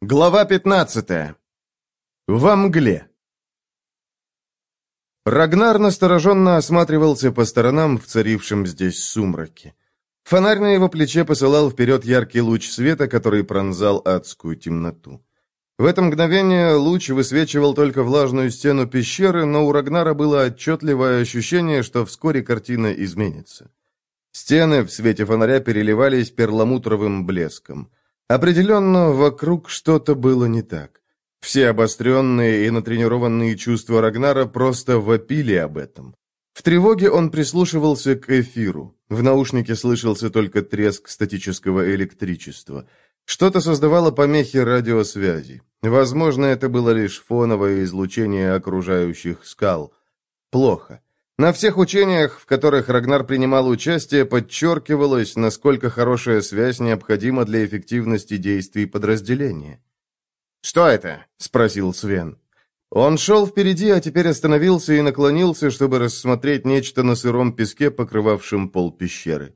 Глава 15. Во мгле. Рагнар настороженно осматривался по сторонам в царившем здесь сумраке. Фонарь на его плече посылал вперед яркий луч света, который пронзал адскую темноту. В это мгновение луч высвечивал только влажную стену пещеры, но у Рагнара было отчетливое ощущение, что вскоре картина изменится. Стены в свете фонаря переливались перламутровым блеском. Определенно, вокруг что-то было не так. Все обостренные и натренированные чувства Рагнара просто вопили об этом. В тревоге он прислушивался к эфиру. В наушнике слышался только треск статического электричества. Что-то создавало помехи радиосвязи. Возможно, это было лишь фоновое излучение окружающих скал. Плохо. На всех учениях, в которых Рагнар принимал участие, подчеркивалось, насколько хорошая связь необходима для эффективности действий подразделения. «Что это?» — спросил Свен. Он шел впереди, а теперь остановился и наклонился, чтобы рассмотреть нечто на сыром песке, покрывавшем пол пещеры.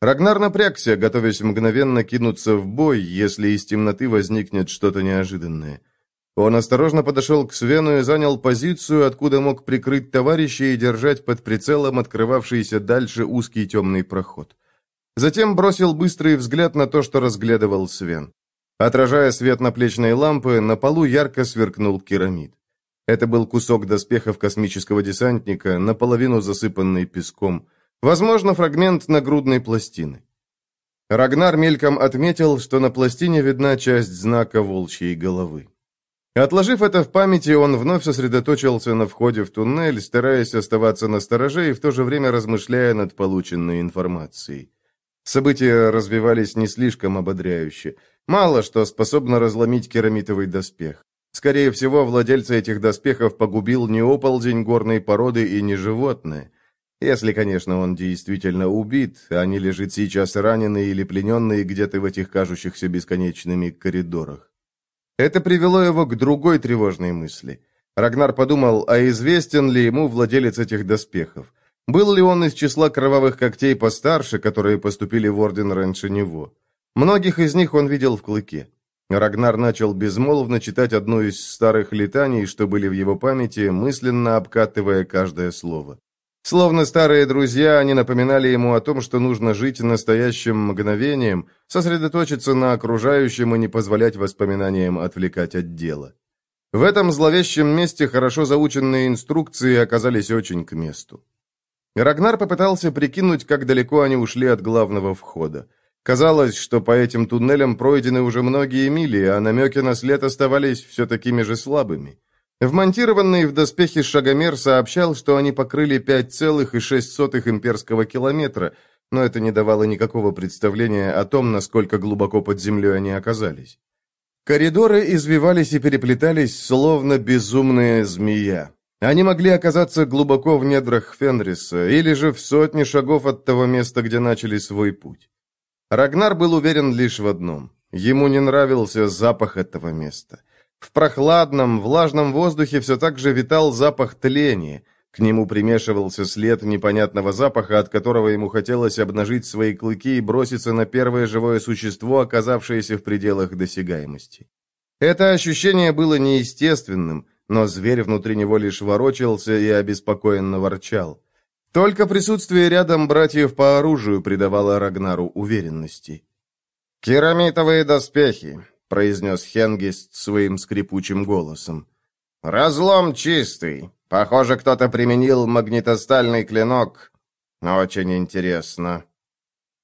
Рагнар напрягся, готовясь мгновенно кинуться в бой, если из темноты возникнет что-то неожиданное. Он осторожно подошел к Свену и занял позицию, откуда мог прикрыть товарища и держать под прицелом открывавшийся дальше узкий темный проход. Затем бросил быстрый взгляд на то, что разглядывал Свен. Отражая свет наплечной лампы, на полу ярко сверкнул керамид. Это был кусок доспехов космического десантника, наполовину засыпанный песком. Возможно, фрагмент нагрудной пластины. Рагнар мельком отметил, что на пластине видна часть знака волчьей головы. Отложив это в памяти, он вновь сосредоточился на входе в туннель, стараясь оставаться на стороже и в то же время размышляя над полученной информацией. События развивались не слишком ободряюще. Мало что способно разломить керамитовый доспех. Скорее всего, владельца этих доспехов погубил не оползень горной породы и не животное. Если, конечно, он действительно убит, а не лежит сейчас раненый или плененный где-то в этих кажущихся бесконечными коридорах. Это привело его к другой тревожной мысли. Рагнар подумал, а известен ли ему владелец этих доспехов? Был ли он из числа кровавых когтей постарше, которые поступили в орден раньше него? Многих из них он видел в клыке. Рагнар начал безмолвно читать одну из старых летаний, что были в его памяти, мысленно обкатывая каждое слово. Словно старые друзья, они напоминали ему о том, что нужно жить настоящим мгновением, сосредоточиться на окружающем и не позволять воспоминаниям отвлекать от дела. В этом зловещем месте хорошо заученные инструкции оказались очень к месту. Рагнар попытался прикинуть, как далеко они ушли от главного входа. Казалось, что по этим туннелям пройдены уже многие мили, а намеки на след оставались все такими же слабыми. Вмонтированный в доспехи шагомер сообщал, что они покрыли 5,6 имперского километра, но это не давало никакого представления о том, насколько глубоко под землей они оказались. Коридоры извивались и переплетались, словно безумная змея. Они могли оказаться глубоко в недрах Фенриса, или же в сотне шагов от того места, где начали свой путь. Рагнар был уверен лишь в одном. Ему не нравился запах этого места. В прохладном, влажном воздухе все так же витал запах тления. К нему примешивался след непонятного запаха, от которого ему хотелось обнажить свои клыки и броситься на первое живое существо, оказавшееся в пределах досягаемости. Это ощущение было неестественным, но зверь внутри него лишь ворочался и обеспокоенно ворчал. Только присутствие рядом братьев по оружию придавало Рагнару уверенности. «Керамитовые доспехи. — произнес Хенгист своим скрипучим голосом. «Разлом чистый. Похоже, кто-то применил магнитостальный клинок. Очень интересно».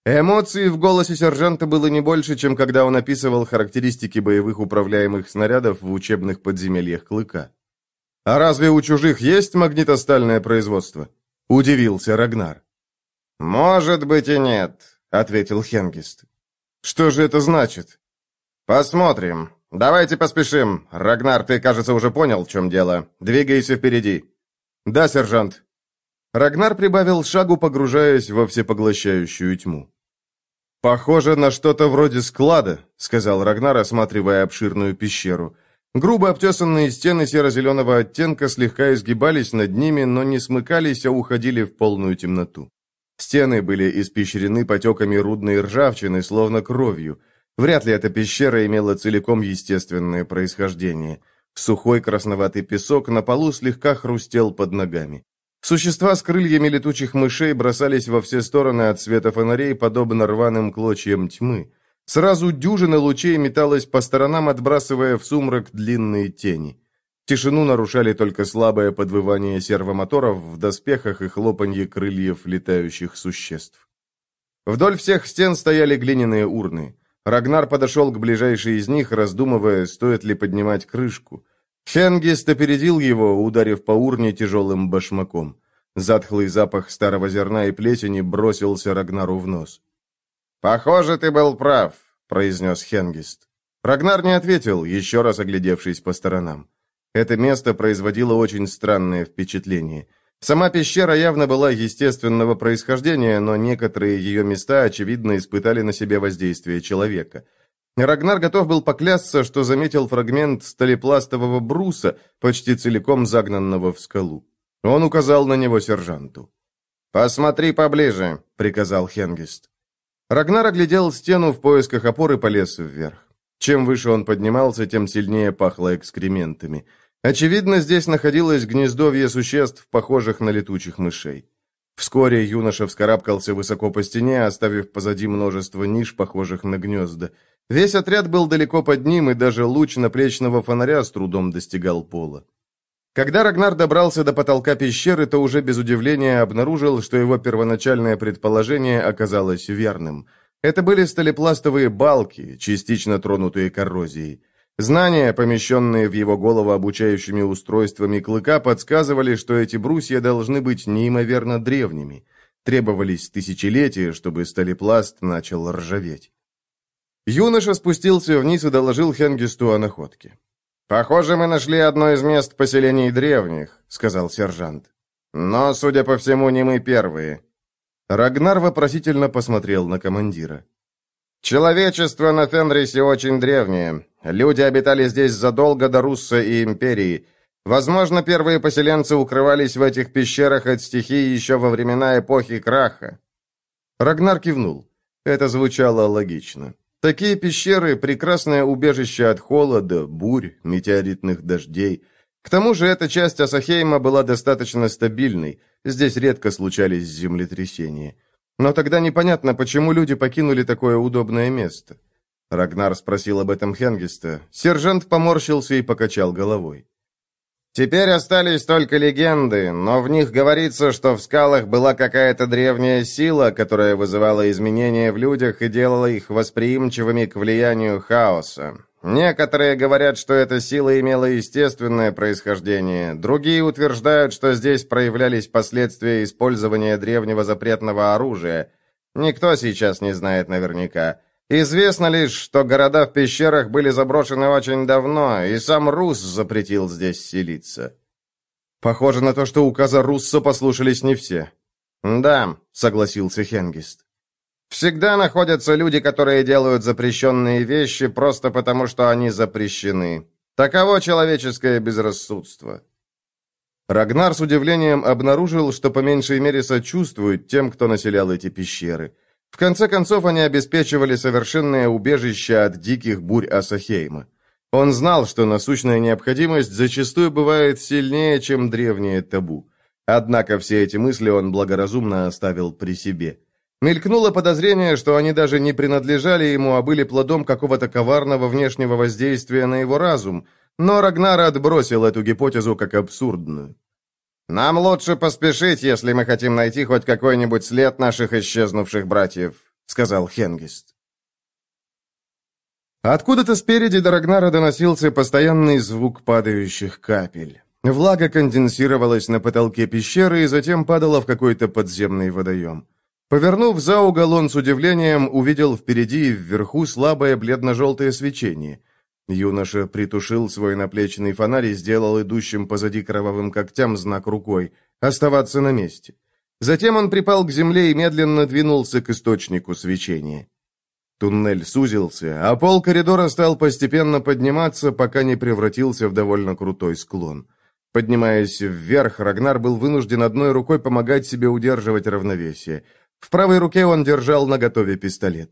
Эмоций в голосе сержанта было не больше, чем когда он описывал характеристики боевых управляемых снарядов в учебных подземельях Клыка. «А разве у чужих есть магнитостальное производство?» — удивился Рагнар. «Может быть и нет», — ответил Хенгист. «Что же это значит?» «Посмотрим. Давайте поспешим. Рагнар, ты, кажется, уже понял, в чем дело. Двигайся впереди». «Да, сержант». Рагнар прибавил шагу, погружаясь во всепоглощающую тьму. «Похоже на что-то вроде склада», — сказал Рагнар, осматривая обширную пещеру. Грубо обтесанные стены серо-зеленого оттенка слегка изгибались над ними, но не смыкались, а уходили в полную темноту. Стены были испещрены потеками рудной ржавчины, словно кровью — Вряд ли эта пещера имела целиком естественное происхождение. Сухой красноватый песок на полу слегка хрустел под ногами. Существа с крыльями летучих мышей бросались во все стороны от света фонарей, подобно рваным клочьям тьмы. Сразу дюжина лучей металась по сторонам, отбрасывая в сумрак длинные тени. Тишину нарушали только слабое подвывание сервомоторов в доспехах и хлопанье крыльев летающих существ. Вдоль всех стен стояли глиняные урны. Рагнар подошел к ближайшей из них, раздумывая, стоит ли поднимать крышку. Хенгист опередил его, ударив по урне тяжелым башмаком. Затхлый запах старого зерна и плесени бросился Рагнару в нос. «Похоже, ты был прав», — произнес Хенгист. Рагнар не ответил, еще раз оглядевшись по сторонам. Это место производило очень странное впечатление. Сама пещера явно была естественного происхождения, но некоторые ее места, очевидно, испытали на себе воздействие человека. Рагнар готов был поклясться, что заметил фрагмент сталепластового бруса, почти целиком загнанного в скалу. Он указал на него сержанту. «Посмотри поближе», — приказал Хенгист. Рагнар оглядел стену в поисках опоры и полез вверх. Чем выше он поднимался, тем сильнее пахло экскрементами. Очевидно, здесь находилось гнездовье существ, похожих на летучих мышей. Вскоре юноша вскарабкался высоко по стене, оставив позади множество ниш, похожих на гнезда. Весь отряд был далеко под ним, и даже луч наплечного фонаря с трудом достигал пола. Когда Рагнар добрался до потолка пещеры, то уже без удивления обнаружил, что его первоначальное предположение оказалось верным. Это были сталепластовые балки, частично тронутые коррозией. Знания, помещенные в его голову обучающими устройствами клыка, подсказывали, что эти брусья должны быть неимоверно древними. Требовались тысячелетия, чтобы сталепласт начал ржаветь. Юноша спустился вниз и доложил Хенгисту о находке. «Похоже, мы нашли одно из мест поселений древних», — сказал сержант. «Но, судя по всему, не мы первые». Рагнар вопросительно посмотрел на командира. Человечество на Фенрисе очень древнее. Люди обитали здесь задолго до Русса и Империи. Возможно, первые поселенцы укрывались в этих пещерах от стихии еще во времена эпохи Краха. Рагнар кивнул. Это звучало логично. Такие пещеры – прекрасное убежище от холода, бурь, метеоритных дождей. К тому же эта часть Асахейма была достаточно стабильной. Здесь редко случались землетрясения. Но тогда непонятно, почему люди покинули такое удобное место. Рагнар спросил об этом Хенгиста. Сержант поморщился и покачал головой. Теперь остались только легенды, но в них говорится, что в скалах была какая-то древняя сила, которая вызывала изменения в людях и делала их восприимчивыми к влиянию хаоса. Некоторые говорят, что эта сила имела естественное происхождение, другие утверждают, что здесь проявлялись последствия использования древнего запретного оружия. Никто сейчас не знает наверняка. Известно лишь, что города в пещерах были заброшены очень давно, и сам Рус запретил здесь селиться. Похоже на то, что указа Русса послушались не все. «Да», — согласился Хенгист. Всегда находятся люди, которые делают запрещенные вещи просто потому, что они запрещены. Таково человеческое безрассудство. Рагнар с удивлением обнаружил, что по меньшей мере сочувствует тем, кто населял эти пещеры. В конце концов, они обеспечивали совершенное убежище от диких бурь Асахейма. Он знал, что насущная необходимость зачастую бывает сильнее, чем древнее табу. Однако все эти мысли он благоразумно оставил при себе. Мелькнуло подозрение, что они даже не принадлежали ему, а были плодом какого-то коварного внешнего воздействия на его разум, но Рагнар отбросил эту гипотезу как абсурдную. «Нам лучше поспешить, если мы хотим найти хоть какой-нибудь след наших исчезнувших братьев», — сказал Хенгист. Откуда-то спереди до Рагнара доносился постоянный звук падающих капель. Влага конденсировалась на потолке пещеры и затем падала в какой-то подземный водоем. Повернув за угол, он с удивлением увидел впереди и вверху слабое бледно-желтое свечение. Юноша притушил свой наплечный фонарь и сделал идущим позади кровавым когтям знак рукой «Оставаться на месте». Затем он припал к земле и медленно двинулся к источнику свечения. Туннель сузился, а пол коридора стал постепенно подниматься, пока не превратился в довольно крутой склон. Поднимаясь вверх, Рагнар был вынужден одной рукой помогать себе удерживать равновесие – в правой руке он держал наготове пистолет.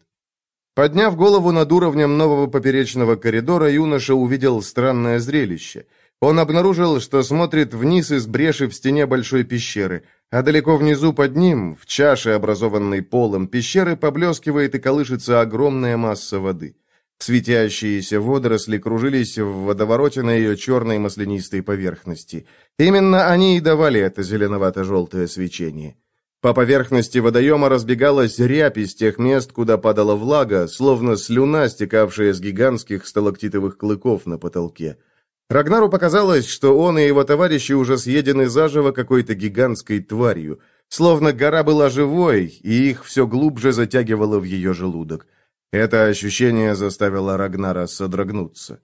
Подняв голову над уровнем нового поперечного коридора, юноша увидел странное зрелище. Он обнаружил, что смотрит вниз из бреши в стене большой пещеры, а далеко внизу под ним, в чаше, образованной полом пещеры, поблескивает и колышется огромная масса воды. Светящиеся водоросли кружились в водовороте на ее черной маслянистой поверхности. Именно они и давали это зеленовато-желтое свечение. По поверхности водоема разбегалась рябь из тех мест, куда падала влага, словно слюна, стекавшая с гигантских сталактитовых клыков на потолке. Рагнару показалось, что он и его товарищи уже съедены заживо какой-то гигантской тварью, словно гора была живой, и их все глубже затягивало в ее желудок. Это ощущение заставило Рагнара содрогнуться.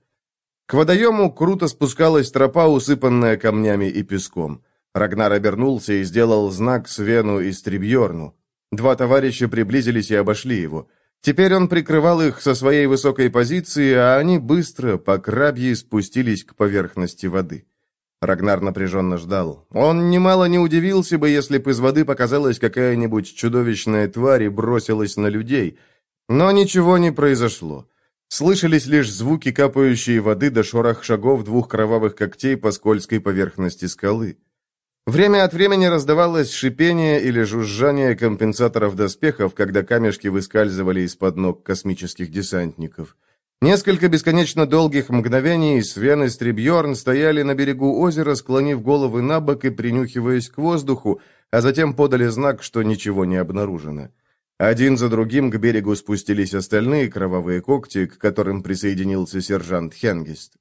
К водоему круто спускалась тропа, усыпанная камнями и песком. Рагнар обернулся и сделал знак Свену и Стрибьерну. Два товарища приблизились и обошли его. Теперь он прикрывал их со своей высокой позиции, а они быстро, по крабье, спустились к поверхности воды. Рагнар напряженно ждал. Он немало не удивился бы, если бы из воды показалась какая-нибудь чудовищная тварь и бросилась на людей. Но ничего не произошло. Слышались лишь звуки капающей воды до шорох шагов двух кровавых когтей по скользкой поверхности скалы. Время от времени раздавалось шипение или жужжание компенсаторов доспехов, когда камешки выскальзывали из-под ног космических десантников. Несколько бесконечно долгих мгновений Свен и Стрибьерн стояли на берегу озера, склонив головы на бок и принюхиваясь к воздуху, а затем подали знак, что ничего не обнаружено. Один за другим к берегу спустились остальные кровавые когти, к которым присоединился сержант Хенгист.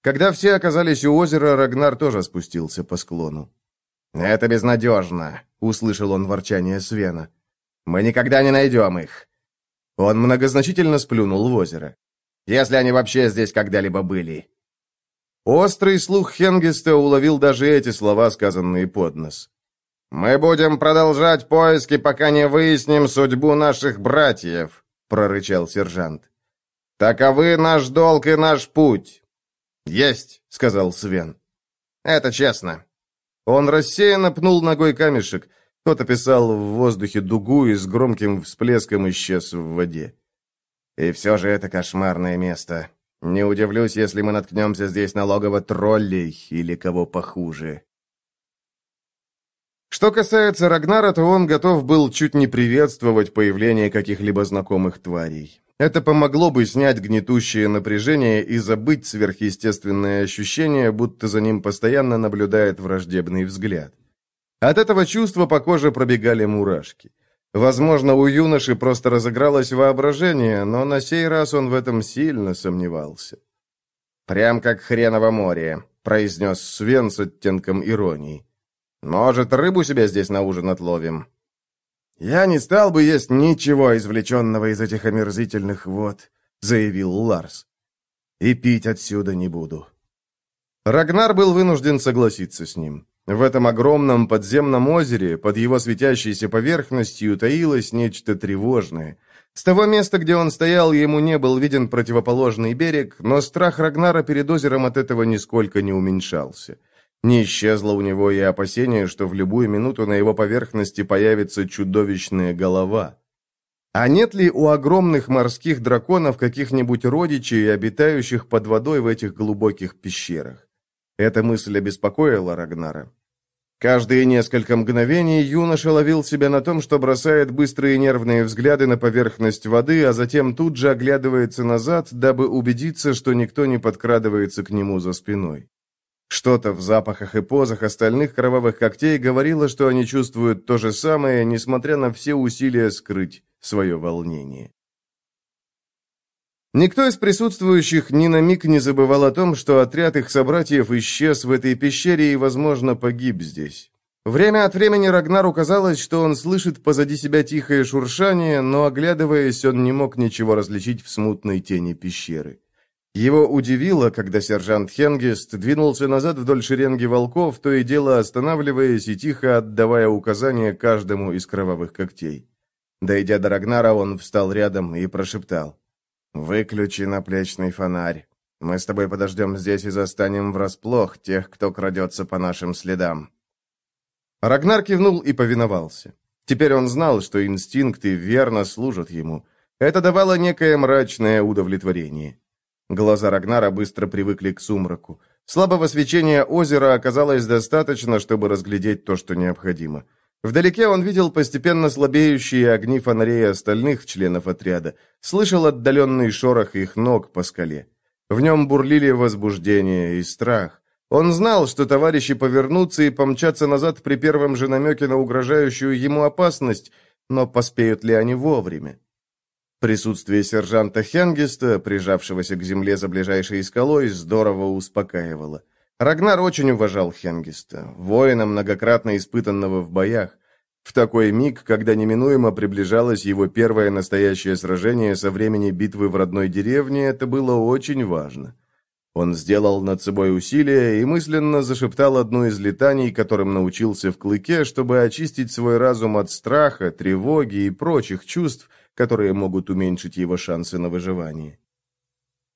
Когда все оказались у озера, Рагнар тоже спустился по склону. «Это безнадежно», — услышал он ворчание Свена. «Мы никогда не найдем их». Он многозначительно сплюнул в озеро. «Если они вообще здесь когда-либо были». Острый слух Хенгиста уловил даже эти слова, сказанные под нос. «Мы будем продолжать поиски, пока не выясним судьбу наших братьев», — прорычал сержант. «Таковы наш долг и наш путь». «Есть», — сказал Свен. «Это честно. Он рассеянно пнул ногой камешек. Тот описал в воздухе дугу и с громким всплеском исчез в воде. И все же это кошмарное место. Не удивлюсь, если мы наткнемся здесь на логово троллей или кого похуже. Что касается Рагнара, то он готов был чуть не приветствовать появление каких-либо знакомых тварей. Это помогло бы снять гнетущее напряжение и забыть сверхъестественное ощущение, будто за ним постоянно наблюдает враждебный взгляд. От этого чувства по коже пробегали мурашки. Возможно, у юноши просто разыгралось воображение, но на сей раз он в этом сильно сомневался. «Прям как хреново море», — произнес Свен с оттенком иронии. «Может, рыбу себе здесь на ужин отловим?» «Я не стал бы есть ничего, извлеченного из этих омерзительных вод», — заявил Ларс. «И пить отсюда не буду». Рагнар был вынужден согласиться с ним. В этом огромном подземном озере, под его светящейся поверхностью, таилось нечто тревожное. С того места, где он стоял, ему не был виден противоположный берег, но страх Рагнара перед озером от этого нисколько не уменьшался. Не исчезло у него и опасение, что в любую минуту на его поверхности появится чудовищная голова. А нет ли у огромных морских драконов каких-нибудь родичей, обитающих под водой в этих глубоких пещерах? Эта мысль обеспокоила Рагнара. Каждые несколько мгновений юноша ловил себя на том, что бросает быстрые нервные взгляды на поверхность воды, а затем тут же оглядывается назад, дабы убедиться, что никто не подкрадывается к нему за спиной. Что-то в запахах и позах остальных кровавых когтей говорило, что они чувствуют то же самое, несмотря на все усилия скрыть свое волнение. Никто из присутствующих ни на миг не забывал о том, что отряд их собратьев исчез в этой пещере и, возможно, погиб здесь. Время от времени Рагнару казалось, что он слышит позади себя тихое шуршание, но, оглядываясь, он не мог ничего различить в смутной тени пещеры. Его удивило, когда сержант Хенгест двинулся назад вдоль шеренги волков, то и дело останавливаясь и тихо отдавая указания каждому из кровавых когтей. Дойдя до Рагнара, он встал рядом и прошептал. «Выключи наплечный фонарь. Мы с тобой подождем здесь и застанем врасплох тех, кто крадется по нашим следам». Рагнар кивнул и повиновался. Теперь он знал, что инстинкты верно служат ему. Это давало некое мрачное удовлетворение. Глаза Рагнара быстро привыкли к сумраку. Слабого свечения озера оказалось достаточно, чтобы разглядеть то, что необходимо. Вдалеке он видел постепенно слабеющие огни фонарей остальных членов отряда, слышал отдаленный шорох их ног по скале. В нем бурлили возбуждение и страх. Он знал, что товарищи повернутся и помчатся назад при первом же намеке на угрожающую ему опасность, но поспеют ли они вовремя? Присутствие сержанта Хенгиста, прижавшегося к земле за ближайшей скалой, здорово успокаивало. Рагнар очень уважал Хенгиста, воина, многократно испытанного в боях. В такой миг, когда неминуемо приближалось его первое настоящее сражение со времени битвы в родной деревне, это было очень важно. Он сделал над собой усилие и мысленно зашептал одну из летаний, которым научился в клыке, чтобы очистить свой разум от страха, тревоги и прочих чувств, которые могут уменьшить его шансы на выживание.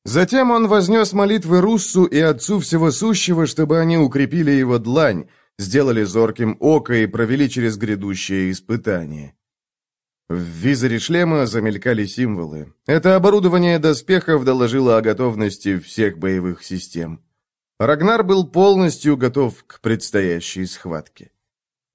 Затем он вознес молитвы Руссу и Отцу Всего Сущего, чтобы они укрепили его длань, сделали зорким око и провели через грядущее испытание. В визоре шлема замелькали символы. Это оборудование доспехов доложило о готовности всех боевых систем. Рагнар был полностью готов к предстоящей схватке.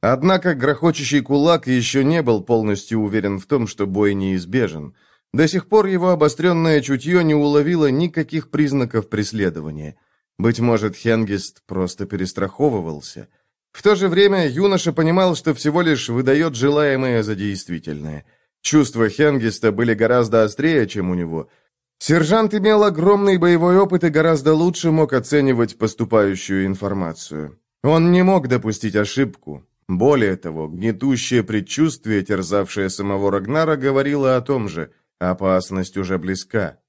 Однако грохочущий кулак еще не был полностью уверен в том, что бой неизбежен – до сих пор его обостренное чутье не уловило никаких признаков преследования. Быть может, Хенгист просто перестраховывался. В то же время юноша понимал, что всего лишь выдает желаемое за действительное. Чувства Хенгиста были гораздо острее, чем у него. Сержант имел огромный боевой опыт и гораздо лучше мог оценивать поступающую информацию. Он не мог допустить ошибку. Более того, гнетущее предчувствие, терзавшее самого Рагнара, говорило о том же – Опасность уже близка.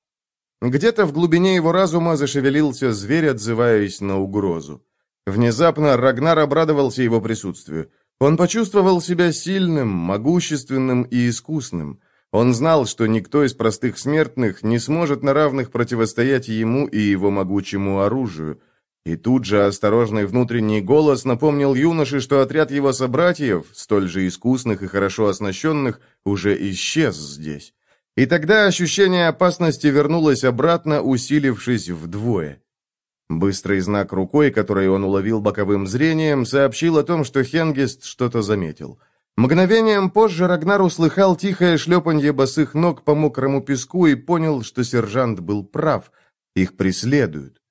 Где-то в глубине его разума зашевелился зверь, отзываясь на угрозу. Внезапно Рагнар обрадовался его присутствию. Он почувствовал себя сильным, могущественным и искусным. Он знал, что никто из простых смертных не сможет на равных противостоять ему и его могучему оружию. И тут же осторожный внутренний голос напомнил юноше, что отряд его собратьев, столь же искусных и хорошо оснащенных, уже исчез здесь. И тогда ощущение опасности вернулось обратно, усилившись вдвое. Быстрый знак рукой, который он уловил боковым зрением, сообщил о том, что Хенгист что-то заметил. Мгновением позже Рагнар услыхал тихое шлепанье босых ног по мокрому песку и понял, что сержант был прав. Их преследуют.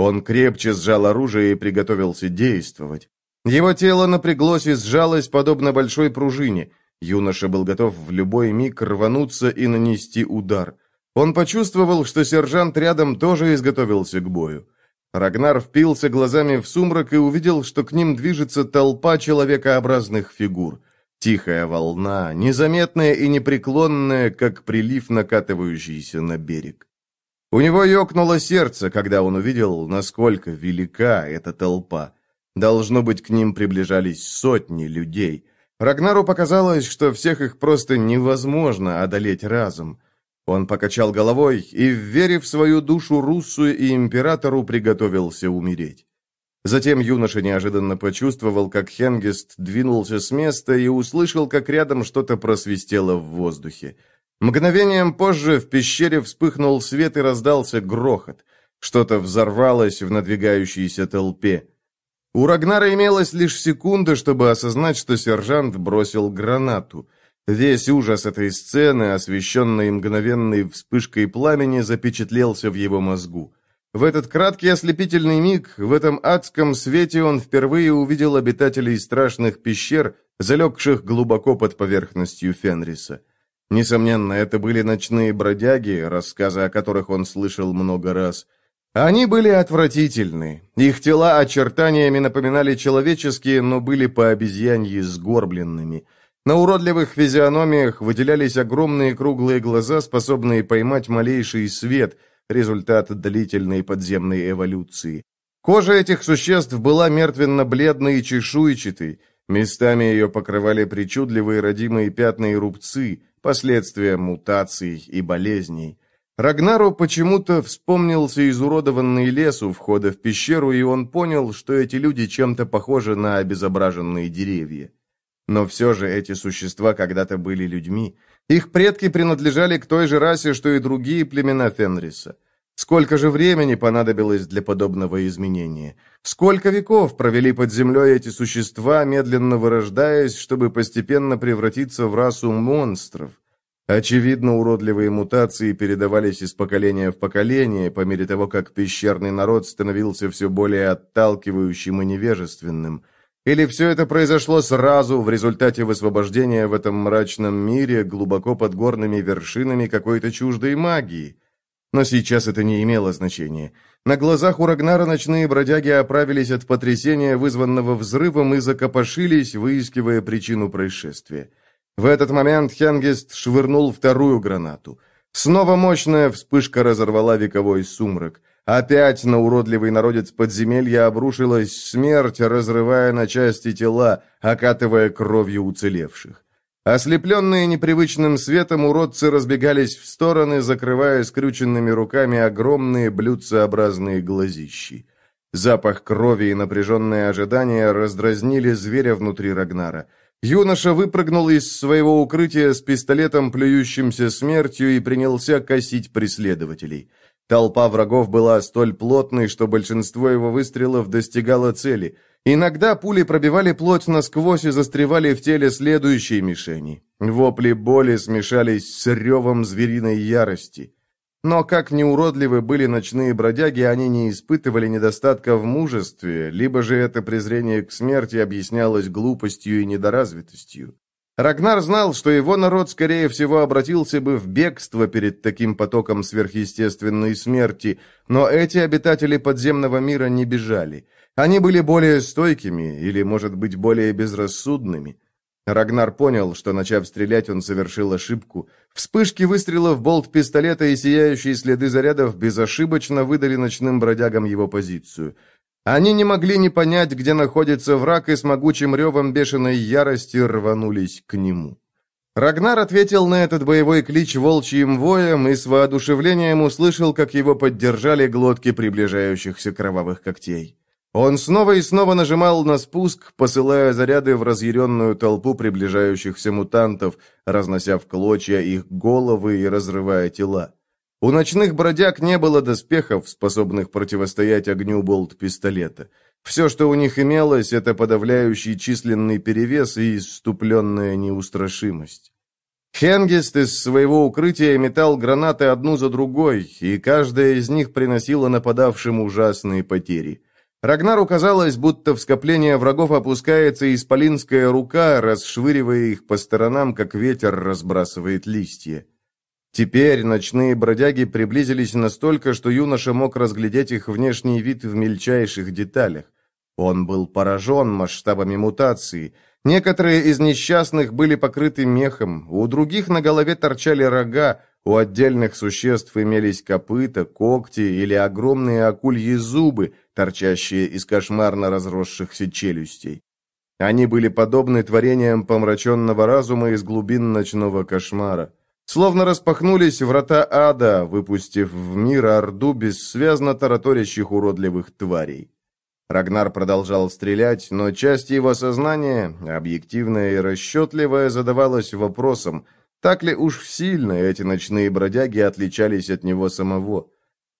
Он крепче сжал оружие и приготовился действовать. Его тело напряглось и сжалось, подобно большой пружине. Юноша был готов в любой миг рвануться и нанести удар. Он почувствовал, что сержант рядом тоже изготовился к бою. Рагнар впился глазами в сумрак и увидел, что к ним движется толпа человекообразных фигур. Тихая волна, незаметная и непреклонная, как прилив, накатывающийся на берег. У него ёкнуло сердце, когда он увидел, насколько велика эта толпа. Должно быть, к ним приближались сотни людей. Рагнару показалось, что всех их просто невозможно одолеть разом. Он покачал головой и, верив в свою душу Руссу и императору, приготовился умереть. Затем юноша неожиданно почувствовал, как Хенгест двинулся с места и услышал, как рядом что-то просвистело в воздухе. Мгновением позже в пещере вспыхнул свет и раздался грохот. Что-то взорвалось в надвигающейся толпе. У Рагнара имелась лишь секунда, чтобы осознать, что сержант бросил гранату. Весь ужас этой сцены, освещенной мгновенной вспышкой пламени, запечатлелся в его мозгу. В этот краткий ослепительный миг, в этом адском свете он впервые увидел обитателей страшных пещер, залегших глубоко под поверхностью Фенриса. Несомненно, это были ночные бродяги, рассказы о которых он слышал много раз – они были отвратительны. Их тела очертаниями напоминали человеческие, но были по обезьяньи сгорбленными. На уродливых физиономиях выделялись огромные круглые глаза, способные поймать малейший свет, результат длительной подземной эволюции. Кожа этих существ была мертвенно-бледной и чешуйчатой, местами ее покрывали причудливые родимые пятна и рубцы, последствия мутаций и болезней. Рагнару почему-то вспомнился изуродованный лес у входа в пещеру, и он понял, что эти люди чем-то похожи на обезображенные деревья. Но все же эти существа когда-то были людьми. Их предки принадлежали к той же расе, что и другие племена Фенриса. Сколько же времени понадобилось для подобного изменения? Сколько веков провели под землей эти существа, медленно вырождаясь, чтобы постепенно превратиться в расу монстров? Очевидно, уродливые мутации передавались из поколения в поколение, по мере того, как пещерный народ становился все более отталкивающим и невежественным. Или все это произошло сразу, в результате высвобождения в этом мрачном мире, глубоко под горными вершинами какой-то чуждой магии? Но сейчас это не имело значения. На глазах у Рагнара ночные бродяги оправились от потрясения, вызванного взрывом, и закопошились, выискивая причину происшествия. В этот момент Хенгест швырнул вторую гранату. Снова мощная вспышка разорвала вековой сумрак. Опять на уродливый народец подземелья обрушилась смерть, разрывая на части тела, окатывая кровью уцелевших. Ослепленные непривычным светом, уродцы разбегались в стороны, закрывая скрюченными руками огромные блюдцеобразные глазищи. Запах крови и напряженное ожидание раздразнили зверя внутри Рагнара. Юноша выпрыгнул из своего укрытия с пистолетом, плюющимся смертью, и принялся косить преследователей. Толпа врагов была столь плотной, что большинство его выстрелов достигало цели. Иногда пули пробивали плоть насквозь и застревали в теле следующей мишени. Вопли боли смешались с ревом звериной ярости. Но как неуродливы были ночные бродяги, они не испытывали недостатка в мужестве, либо же это презрение к смерти объяснялось глупостью и недоразвитостью. Рагнар знал, что его народ, скорее всего, обратился бы в бегство перед таким потоком сверхъестественной смерти, но эти обитатели подземного мира не бежали. Они были более стойкими или, может быть, более безрассудными. Рагнар понял, что, начав стрелять, он совершил ошибку. Вспышки выстрелов болт пистолета и сияющие следы зарядов безошибочно выдали ночным бродягам его позицию. Они не могли не понять, где находится враг, и с могучим ревом бешеной ярости рванулись к нему. Рагнар ответил на этот боевой клич волчьим воем и с воодушевлением услышал, как его поддержали глотки приближающихся кровавых когтей. Он снова и снова нажимал на спуск, посылая заряды в разъяренную толпу приближающихся мутантов, разнося в клочья их головы и разрывая тела. У ночных бродяг не было доспехов, способных противостоять огню болт-пистолета. Все, что у них имелось, это подавляющий численный перевес и иступленная неустрашимость. Хенгест из своего укрытия метал гранаты одну за другой, и каждая из них приносила нападавшим ужасные потери. Рагнару казалось, будто в скопление врагов опускается исполинская рука, расшвыривая их по сторонам, как ветер разбрасывает листья. Теперь ночные бродяги приблизились настолько, что юноша мог разглядеть их внешний вид в мельчайших деталях. Он был поражен масштабами мутации. Некоторые из несчастных были покрыты мехом, у других на голове торчали рога, у отдельных существ имелись копыта, когти или огромные акульи зубы, торчащие из кошмарно разросшихся челюстей. Они были подобны творениям помраченного разума из глубин ночного кошмара. Словно распахнулись врата ада, выпустив в мир орду бессвязно тараторящих уродливых тварей. Рагнар продолжал стрелять, но часть его сознания, объективная и расчетливая, задавалась вопросом, так ли уж сильно эти ночные бродяги отличались от него самого.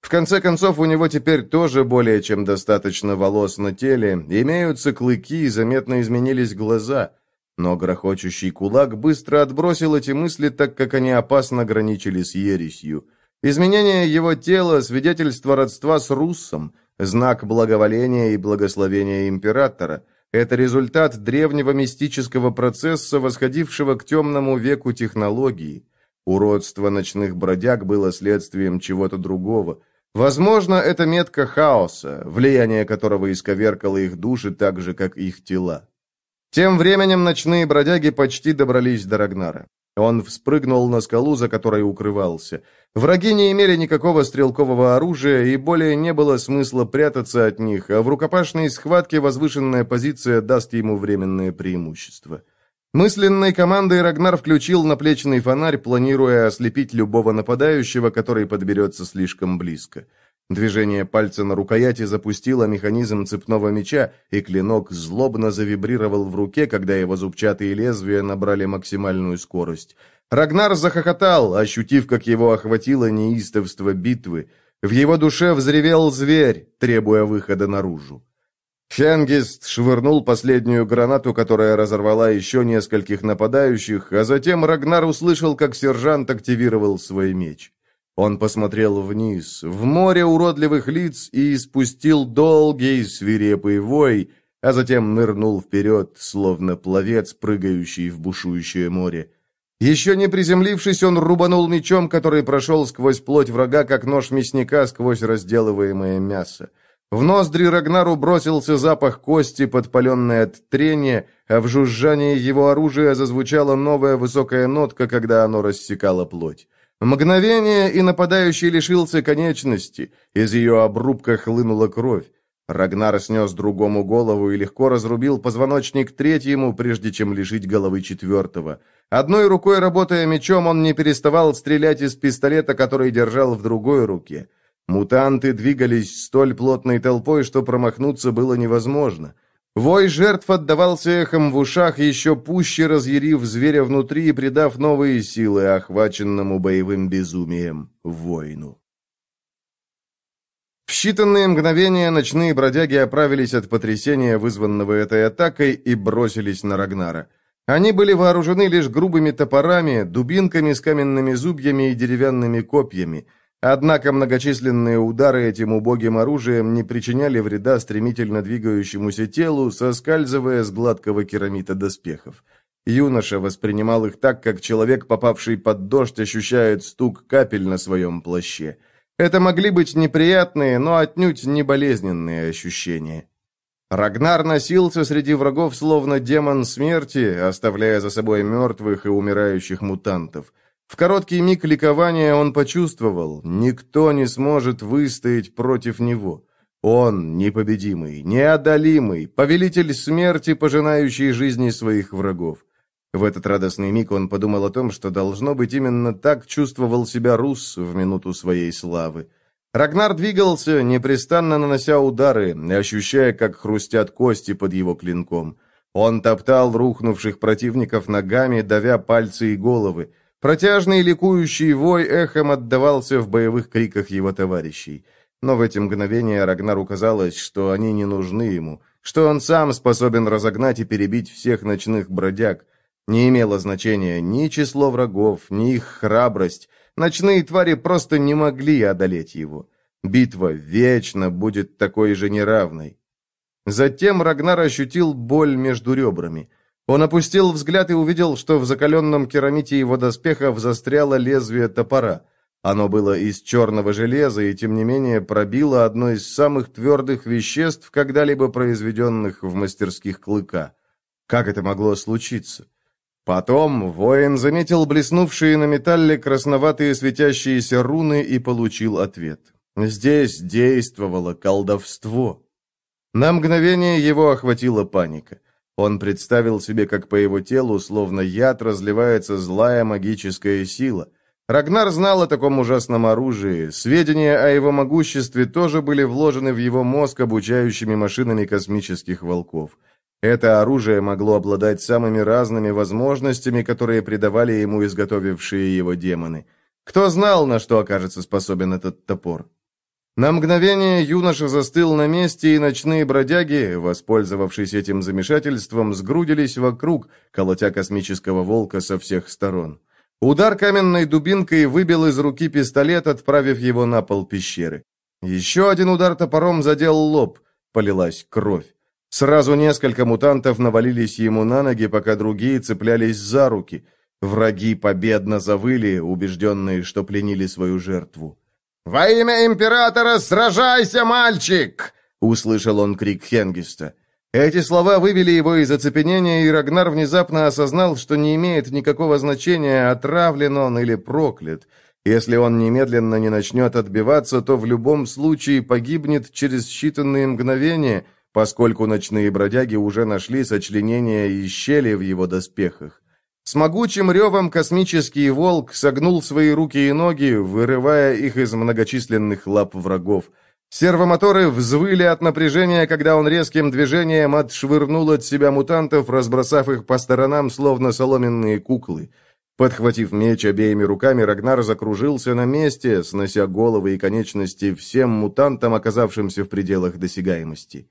В конце концов, у него теперь тоже более чем достаточно волос на теле, имеются клыки и заметно изменились глаза – но грохочущий кулак быстро отбросил эти мысли, так как они опасно граничили с ересью. Изменение его тела – свидетельство родства с Руссом, знак благоволения и благословения императора. Это результат древнего мистического процесса, восходившего к темному веку технологии. Уродство ночных бродяг было следствием чего-то другого. Возможно, это метка хаоса, влияние которого исковеркало их души так же, как их тела. Тем временем ночные бродяги почти добрались до Рагнара. Он вспрыгнул на скалу, за которой укрывался. Враги не имели никакого стрелкового оружия, и более не было смысла прятаться от них, а в рукопашной схватке возвышенная позиция даст ему временное преимущество. Мысленной командой Рагнар включил наплечный фонарь, планируя ослепить любого нападающего, который подберется слишком близко. Движение пальца на рукояти запустило механизм цепного меча, и клинок злобно завибрировал в руке, когда его зубчатые лезвия набрали максимальную скорость. Рагнар захохотал, ощутив, как его охватило неистовство битвы. В его душе взревел зверь, требуя выхода наружу. Хенгист швырнул последнюю гранату, которая разорвала еще нескольких нападающих, а затем Рагнар услышал, как сержант активировал свой меч. Он посмотрел вниз, в море уродливых лиц и испустил долгий свирепый вой, а затем нырнул вперед, словно пловец, прыгающий в бушующее море. Еще не приземлившись, он рубанул мечом, который прошел сквозь плоть врага, как нож мясника сквозь разделываемое мясо. В ноздри Рагнару бросился запах кости, подпаленной от трения, а в жужжании его оружия зазвучала новая высокая нотка, когда оно рассекало плоть. Мгновение, и нападающий лишился конечности, из ее обрубка хлынула кровь. Рагнар снес другому голову и легко разрубил позвоночник третьему, прежде чем лишить головы четвертого. Одной рукой, работая мечом, он не переставал стрелять из пистолета, который держал в другой руке. Мутанты двигались столь плотной толпой, что промахнуться было невозможно. Вой жертв отдавался эхом в ушах, еще пуще разъярив зверя внутри и придав новые силы охваченному боевым безумием воину. В считанные мгновения ночные бродяги оправились от потрясения, вызванного этой атакой, и бросились на Рагнара. Они были вооружены лишь грубыми топорами, дубинками с каменными зубьями и деревянными копьями – Однако многочисленные удары этим убогим оружием не причиняли вреда стремительно двигающемуся телу, соскальзывая с гладкого керамита доспехов. Юноша воспринимал их так, как человек, попавший под дождь, ощущает стук капель на своем плаще. Это могли быть неприятные, но отнюдь не болезненные ощущения. Рагнар носился среди врагов, словно демон смерти, оставляя за собой мертвых и умирающих мутантов. В короткий миг ликования он почувствовал, никто не сможет выстоять против него. Он непобедимый, неодолимый, повелитель смерти, пожинающий жизни своих врагов. В этот радостный миг он подумал о том, что должно быть именно так чувствовал себя Рус в минуту своей славы. Рагнар двигался, непрестанно нанося удары, ощущая, как хрустят кости под его клинком. Он топтал рухнувших противников ногами, давя пальцы и головы. Протяжный ликующий вой эхом отдавался в боевых криках его товарищей. Но в эти мгновения Рагнару казалось, что они не нужны ему, что он сам способен разогнать и перебить всех ночных бродяг. Не имело значения ни число врагов, ни их храбрость. Ночные твари просто не могли одолеть его. Битва вечно будет такой же неравной. Затем Рагнар ощутил боль между ребрами. Он опустил взгляд и увидел, что в закаленном керамите его доспехов застряло лезвие топора. Оно было из черного железа и, тем не менее, пробило одно из самых твердых веществ, когда-либо произведенных в мастерских клыка. Как это могло случиться? Потом воин заметил блеснувшие на металле красноватые светящиеся руны и получил ответ. Здесь действовало колдовство. На мгновение его охватила паника. Он представил себе, как по его телу, словно яд, разливается злая магическая сила. Рагнар знал о таком ужасном оружии. Сведения о его могуществе тоже были вложены в его мозг обучающими машинами космических волков. Это оружие могло обладать самыми разными возможностями, которые придавали ему изготовившие его демоны. Кто знал, на что окажется способен этот топор? На мгновение юноша застыл на месте, и ночные бродяги, воспользовавшись этим замешательством, сгрудились вокруг, колотя космического волка со всех сторон. Удар каменной дубинкой выбил из руки пистолет, отправив его на пол пещеры. Еще один удар топором задел лоб, полилась кровь. Сразу несколько мутантов навалились ему на ноги, пока другие цеплялись за руки. Враги победно завыли, убежденные, что пленили свою жертву. «Во имя императора сражайся, мальчик!» — услышал он крик Хенгиста. Эти слова вывели его из оцепенения, и Рагнар внезапно осознал, что не имеет никакого значения, отравлен он или проклят. Если он немедленно не начнет отбиваться, то в любом случае погибнет через считанные мгновения, поскольку ночные бродяги уже нашли сочленения и щели в его доспехах. С могучим ревом космический волк согнул свои руки и ноги, вырывая их из многочисленных лап врагов. Сервомоторы взвыли от напряжения, когда он резким движением отшвырнул от себя мутантов, разбросав их по сторонам, словно соломенные куклы. Подхватив меч обеими руками, Рагнар закружился на месте, снося головы и конечности всем мутантам, оказавшимся в пределах досягаемости.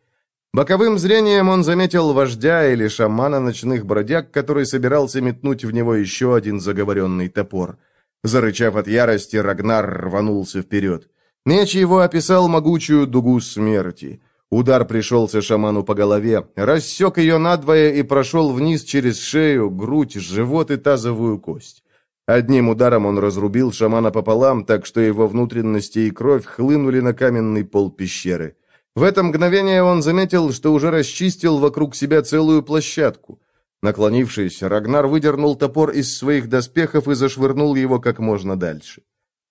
Боковым зрением он заметил вождя или шамана ночных бродяг, который собирался метнуть в него еще один заговоренный топор. Зарычав от ярости, Рагнар рванулся вперед. Меч его описал могучую дугу смерти. Удар пришелся шаману по голове, рассек ее надвое и прошел вниз через шею, грудь, живот и тазовую кость. Одним ударом он разрубил шамана пополам, так что его внутренности и кровь хлынули на каменный пол пещеры. В это мгновение он заметил, что уже расчистил вокруг себя целую площадку. Наклонившись, Рагнар выдернул топор из своих доспехов и зашвырнул его как можно дальше.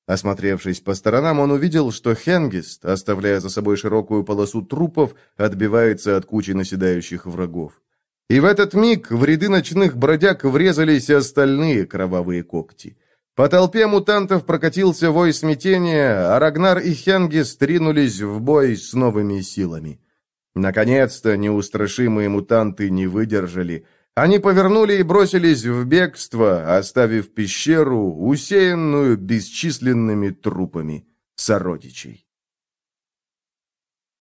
Осмотревшись по сторонам, он увидел, что Хенгист, оставляя за собой широкую полосу трупов, отбивается от кучи наседающих врагов. И в этот миг в ряды ночных бродяг врезались остальные кровавые когти. По толпе мутантов прокатился вой смятения, а Рагнар и Хенгист ринулись в бой с новыми силами. Наконец-то неустрашимые мутанты не выдержали – они повернули и бросились в бегство, оставив пещеру, усеянную бесчисленными трупами сородичей.